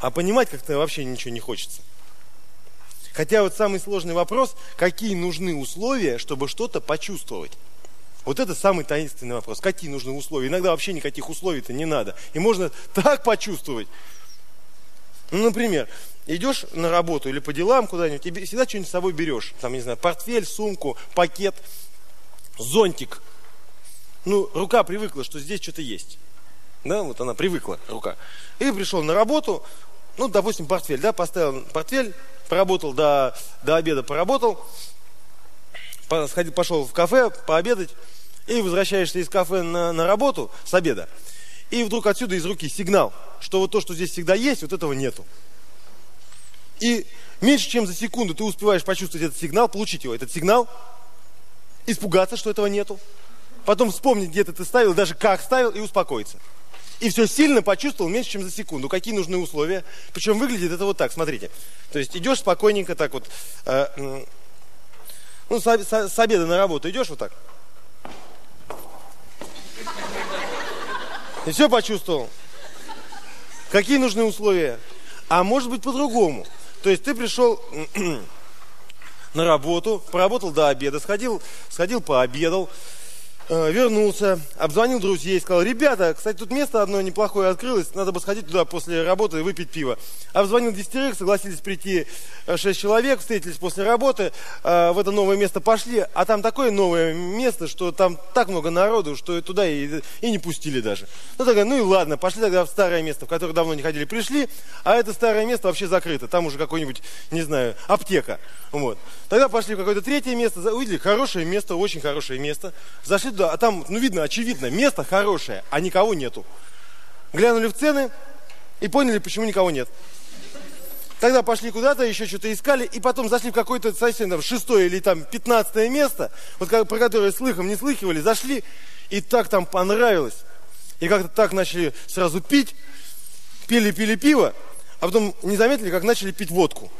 А понимать как-то вообще ничего не хочется. Хотя вот самый сложный вопрос, какие нужны условия, чтобы что-то почувствовать. Вот это самый таинственный вопрос. Какие нужны условия? Иногда вообще никаких условий-то не надо. И можно так почувствовать. Ну, например, идешь на работу или по делам куда-нибудь, и всегда что-нибудь с собой берешь. Там, не знаю, портфель, сумку, пакет, зонтик. Ну, рука привыкла, что здесь что-то есть. Да, вот она привыкла, рука. И пришел на работу, ну, допустим, портфель, да, поставил портфель, поработал до, до обеда, поработал, пошел в кафе пообедать, и возвращаешься из кафе на, на работу с обеда, и вдруг отсюда из руки сигнал, что вот то, что здесь всегда есть, вот этого нету. И меньше чем за секунду ты успеваешь почувствовать этот сигнал, получить его, этот сигнал, испугаться, что этого нету, потом вспомнить, где ты ставил, даже как ставил, и успокоиться. И все сильно почувствовал меньше, чем за секунду. Какие нужны условия? Причем выглядит это вот так, смотрите. То есть идешь спокойненько так вот, э, ну, с, с, с обеда на работу идешь вот так. И все почувствовал. Какие нужны условия? А может быть по-другому. То есть ты пришел на работу, поработал до обеда, сходил, сходил пообедал, вернулся, обзвонил друзей, сказал, ребята, кстати, тут место одно неплохое открылось, надо бы сходить туда после работы и выпить пиво. Обзвонил десятерых, согласились прийти э, шесть человек, встретились после работы, э, в это новое место пошли, а там такое новое место, что там так много народу, что туда и, и не пустили даже. Ну тогда, ну и ладно, пошли тогда в старое место, в которое давно не ходили, пришли, а это старое место вообще закрыто, там уже какой-нибудь, не знаю, аптека. Вот. Тогда пошли в какое-то третье место, увидели хорошее место, очень хорошее место, зашли туда, а там, ну, видно, очевидно, место хорошее, а никого нету. Глянули в цены и поняли, почему никого нет. Тогда пошли куда-то, еще что-то искали, и потом зашли в какое-то совсем там шестое или там пятнадцатое место, вот как, про которое слыхом не слыхивали, зашли, и так там понравилось. И как-то так начали сразу пить, пили-пили пиво, а потом не заметили, как начали пить водку.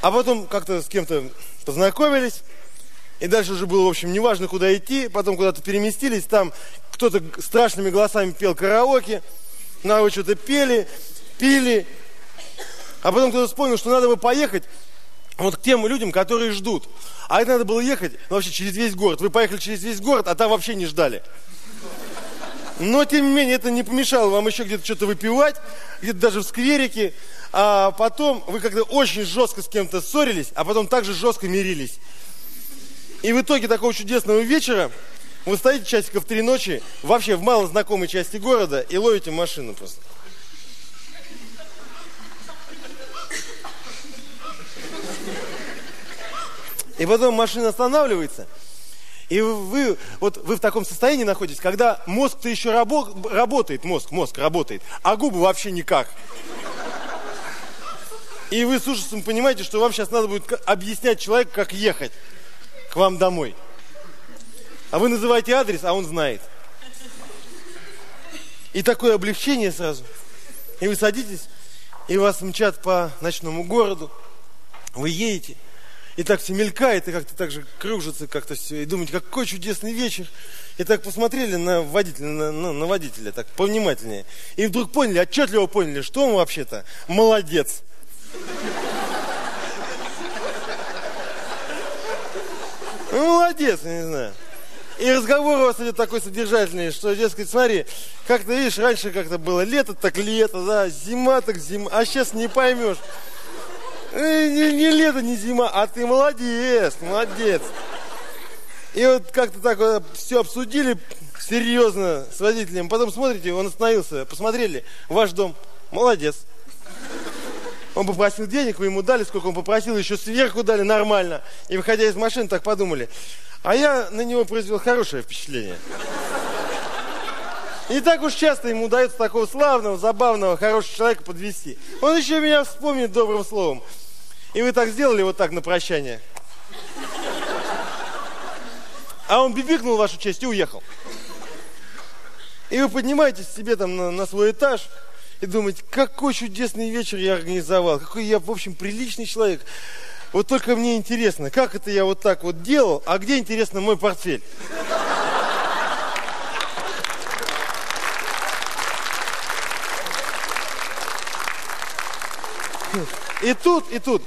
А потом как-то с кем-то познакомились, и дальше уже было, в общем, неважно, куда идти. Потом куда-то переместились. Там кто-то страшными голосами пел караоке. На вы что-то пели, пили. А потом кто-то вспомнил, что надо бы поехать вот к тем людям, которые ждут. А это надо было ехать ну, вообще через весь город. Вы поехали через весь город, а там вообще не ждали. Но, тем не менее, это не помешало вам еще где-то что-то выпивать, где-то даже в скверике. А потом вы когда очень жестко с кем-то ссорились, а потом также жестко мирились. И в итоге такого чудесного вечера вы стоите часиков три ночи, вообще в малознакомой части города, и ловите машину просто. И потом машина останавливается, и вы, вот вы в таком состоянии находитесь, когда мозг-то еще рабо, работает, мозг, мозг работает, а губы вообще никак. И вы с ужасом понимаете, что вам сейчас надо будет объяснять человеку, как ехать к вам домой. А вы называете адрес, а он знает. И такое облегчение сразу. И вы садитесь, и вас мчат по ночному городу. Вы едете, и так все мелькает, и как-то так же кружится как-то все. И думаете, какой чудесный вечер. И так посмотрели на водителя, на, на, на водителя, так повнимательнее. И вдруг поняли, отчетливо поняли, что он вообще-то молодец. Ну, молодец, я не знаю. И разговор у вас идет такой содержательный, что, дескать, смотри, как-то, видишь, раньше как-то было лето, так лето, да, зима, так зима, а сейчас не поймешь. Э, не, не лето, не зима, а ты молодец, молодец. И вот как-то так вот все обсудили серьезно с водителем. Потом смотрите, он остановился, посмотрели, ваш дом, молодец. Он попросил денег, вы ему дали, сколько он попросил, еще сверху дали нормально. И выходя из машины, так подумали. А я на него произвел хорошее впечатление. И так уж часто ему удается такого славного, забавного, хорошего человека подвести. Он еще меня вспомнит добрым словом. И вы так сделали вот так на прощание. А он бибикнул вашу честь и уехал. И вы поднимаетесь себе там на, на свой этаж, и думать, какой чудесный вечер я организовал, какой я, в общем, приличный человек. Вот только мне интересно, как это я вот так вот делал, а где, интересно, мой портфель? И тут, и тут,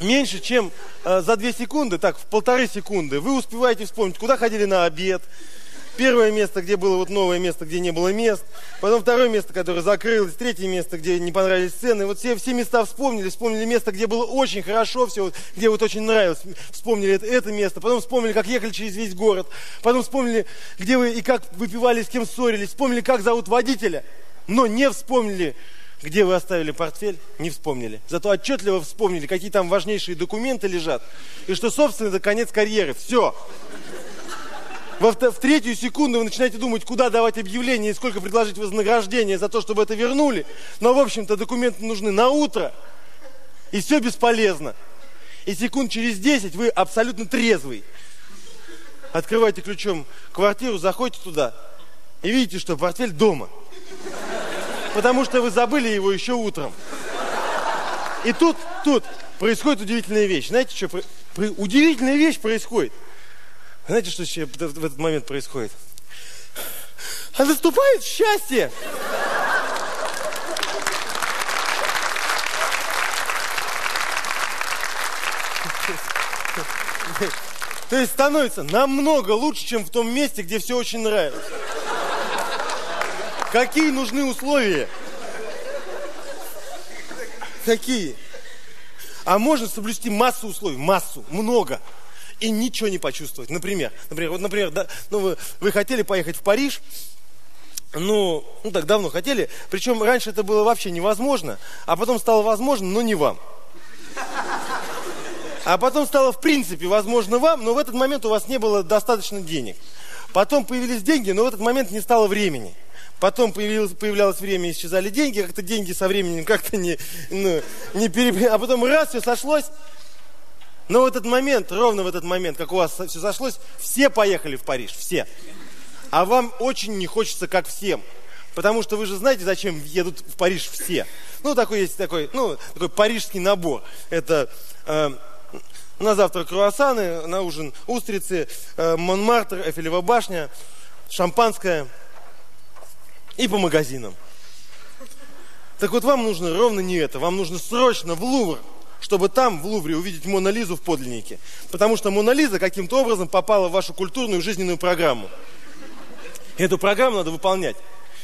меньше, чем э, за две секунды, так, в полторы секунды, вы успеваете вспомнить, куда ходили на обед, Первое место, где было вот новое место, где не было мест. Потом второе место, которое закрылось. Третье место, где не понравились цены. Вот все, все места вспомнили. Вспомнили место, где было очень хорошо все, где вот очень нравилось. Вспомнили это, это место. Потом вспомнили, как ехали через весь город. Потом вспомнили, где вы и как выпивали, с кем ссорились. Вспомнили, как зовут водителя. Но не вспомнили, где вы оставили портфель, не вспомнили. Зато отчетливо вспомнили, какие там важнейшие документы лежат. И что, собственно, это конец карьеры. Все. Во, в третью секунду вы начинаете думать, куда давать объявление и сколько предложить вознаграждение за то, чтобы это вернули. Но, в общем-то, документы нужны на утро. И все бесполезно. И секунд через 10 вы абсолютно трезвый. Открываете ключом квартиру, заходите туда и видите, что портфель дома. Потому что вы забыли его еще утром. И тут, тут происходит удивительная вещь. Знаете, что? Удивительная вещь происходит. Знаете, что в этот момент происходит? А наступает счастье! То есть становится намного лучше, чем в том месте, где все очень нравится. Какие нужны условия? Какие? А можно соблюсти массу условий, массу, много и ничего не почувствовать. Например, например, вот, например, да, ну, вы, вы хотели поехать в Париж, ну, ну, так давно хотели, причем раньше это было вообще невозможно, а потом стало возможно, но не вам. А потом стало в принципе возможно вам, но в этот момент у вас не было достаточно денег. Потом появились деньги, но в этот момент не стало времени. Потом появилось, появлялось время, исчезали деньги, как-то деньги со временем как-то не, ну, не переп... А потом раз, все сошлось, но в этот момент, ровно в этот момент, как у вас все сошлось, все поехали в Париж, все. А вам очень не хочется, как всем. Потому что вы же знаете, зачем едут в Париж все. Ну, такой есть такой, ну, такой парижский набор. Это э, на завтрак круассаны, на ужин устрицы, э, Монмартр, Эфелева башня, шампанское и по магазинам. Так вот, вам нужно ровно не это. Вам нужно срочно в Лувр чтобы там, в Лувре, увидеть Мона Лизу в подлиннике. Потому что Мона Лиза каким-то образом попала в вашу культурную жизненную программу. Эту программу надо выполнять.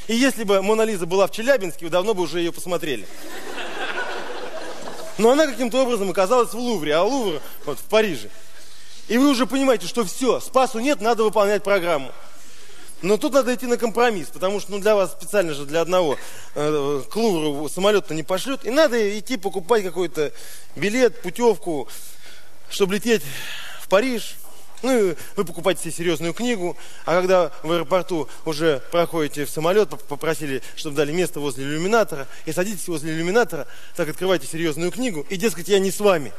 И если бы Мона Лиза была в Челябинске, вы давно бы уже ее посмотрели. Но она каким-то образом оказалась в Лувре, а Лувр вот в Париже. И вы уже понимаете, что все, спасу нет, надо выполнять программу. Но тут надо идти на компромисс, потому что ну, для вас специально же для одного э, к Лувру не пошлют. И надо идти покупать какой-то билет, путевку, чтобы лететь в Париж. Ну, и вы покупаете себе серьезную книгу, а когда в аэропорту уже проходите в самолет, попросили, чтобы дали место возле иллюминатора, и садитесь возле иллюминатора, так открываете серьезную книгу, и, дескать, я не с вами.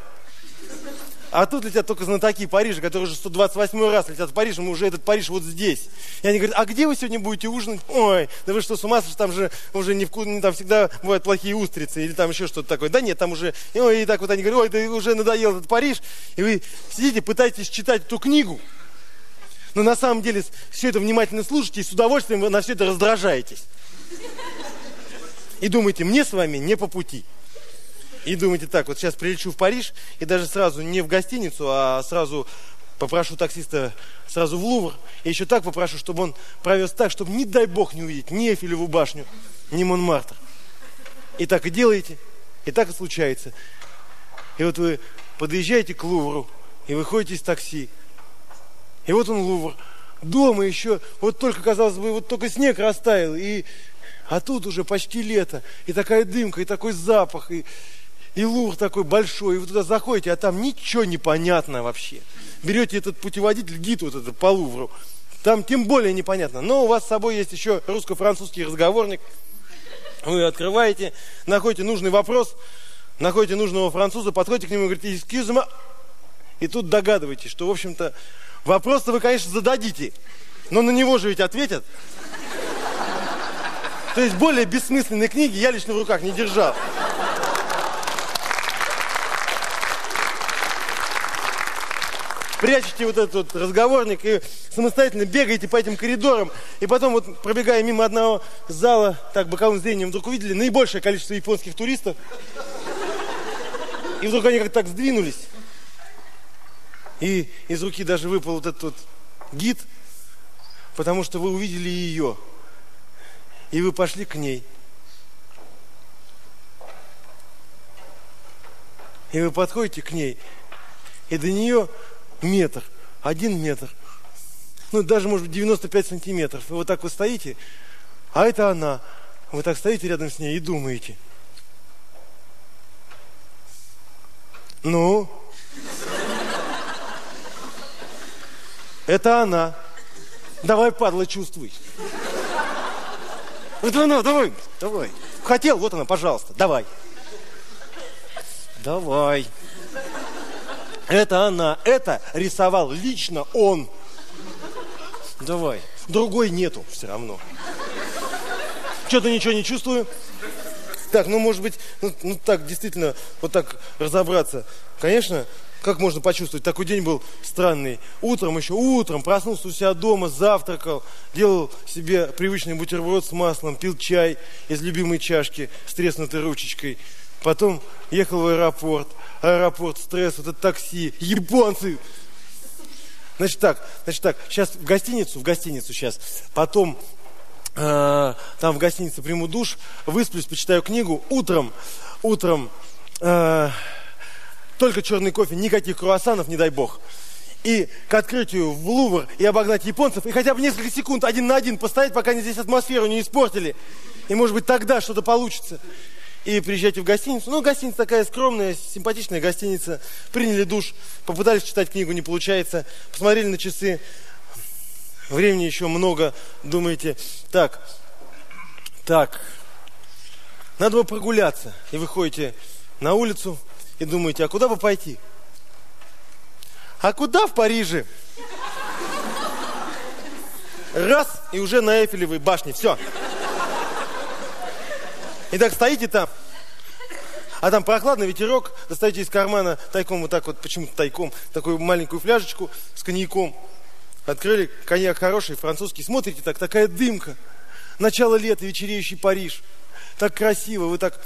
А тут летят только знатоки Парижа, которые уже 128 раз летят в Париж, мы уже этот Париж вот здесь. И они говорят, а где вы сегодня будете ужинать? Ой, да вы что, с ума сошли, там же уже не вкусно, там всегда бывают плохие устрицы или там еще что-то такое. Да нет, там уже, и, ой, и так вот они говорят, ой, да уже надоел этот Париж. И вы сидите, пытаетесь читать эту книгу, но на самом деле все это внимательно слушаете и с удовольствием вы на все это раздражаетесь. И думаете, мне с вами не по пути. И думаете так, вот сейчас прилечу в Париж, и даже сразу не в гостиницу, а сразу попрошу таксиста сразу в Лувр, и еще так попрошу, чтобы он провез так, чтобы, не дай бог, не увидеть ни Эфелеву башню, ни Монмартр. И так и делаете, и так и случается. И вот вы подъезжаете к Лувру, и выходите из такси, и вот он Лувр. Дома еще, вот только, казалось бы, вот только снег растаял, и, а тут уже почти лето, и такая дымка, и такой запах, и, и Лувр такой большой, и вы туда заходите, а там ничего не понятно вообще. Берете этот путеводитель, гид вот этот по Лувру, там тем более непонятно. Но у вас с собой есть еще русско-французский разговорник. Вы открываете, находите нужный вопрос, находите нужного француза, подходите к нему и говорите, excuse me, и тут догадываетесь, что, в общем-то, вопрос-то вы, конечно, зададите, но на него же ведь ответят. То есть более бессмысленной книги я лично в руках не держал. Прячете вот этот вот разговорник и самостоятельно бегаете по этим коридорам. И потом вот пробегая мимо одного зала, так боковым зрением вдруг увидели наибольшее количество японских туристов. И вдруг они как-то так сдвинулись. И из руки даже выпал вот этот вот гид, потому что вы увидели ее. И вы пошли к ней. И вы подходите к ней, и до нее метр, один метр, ну даже может быть 95 сантиметров. И вот так вы стоите, а это она. Вы так стоите рядом с ней и думаете. Ну? Это она. Давай, падла, чувствуй. Это она, давай, давай. Хотел, вот она, пожалуйста, давай. Давай. Это она, это рисовал лично он. Давай. Другой нету все равно. Что-то ничего не чувствую. Так, ну может быть, ну, ну так действительно, вот так разобраться. Конечно, как можно почувствовать? Такой день был странный. Утром еще, утром проснулся у себя дома, завтракал, делал себе привычный бутерброд с маслом, пил чай из любимой чашки с треснутой ручечкой. Потом ехал в аэропорт. Аэропорт, стресс, это такси, японцы. Значит так, значит так, сейчас в гостиницу, в гостиницу сейчас. Потом э, там в гостинице приму душ, высплюсь, почитаю книгу. Утром, утром э, только черный кофе, никаких круассанов, не дай бог. И к открытию в Лувр и обогнать японцев, и хотя бы несколько секунд один на один постоять, пока они здесь атмосферу не испортили. И может быть тогда что-то получится и приезжайте в гостиницу. Ну, гостиница такая скромная, симпатичная гостиница. Приняли душ, попытались читать книгу, не получается. Посмотрели на часы, времени еще много. Думаете, так, так, надо бы прогуляться. И выходите на улицу и думаете, а куда бы пойти? А куда в Париже? Раз, и уже на Эйфелевой башне. Все. И так стоите там, а там прохладный ветерок, достаете из кармана тайком вот так вот, почему-то тайком, такую маленькую фляжечку с коньяком. Открыли, коньяк хороший, французский. Смотрите так, такая дымка. Начало лета, вечереющий Париж. Так красиво, вы так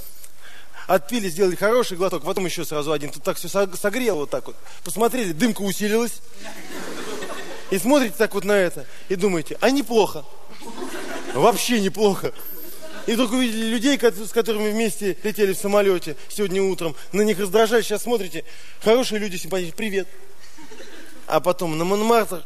отпили, сделали хороший глоток, потом еще сразу один. Тут так все согрело вот так вот. Посмотрели, дымка усилилась. И смотрите так вот на это и думаете, а неплохо. Вообще неплохо. И вдруг увидели людей, с которыми вместе летели в самолете сегодня утром. На них раздражает. Сейчас смотрите, хорошие люди, симпатичные. Привет. А потом на Монмартр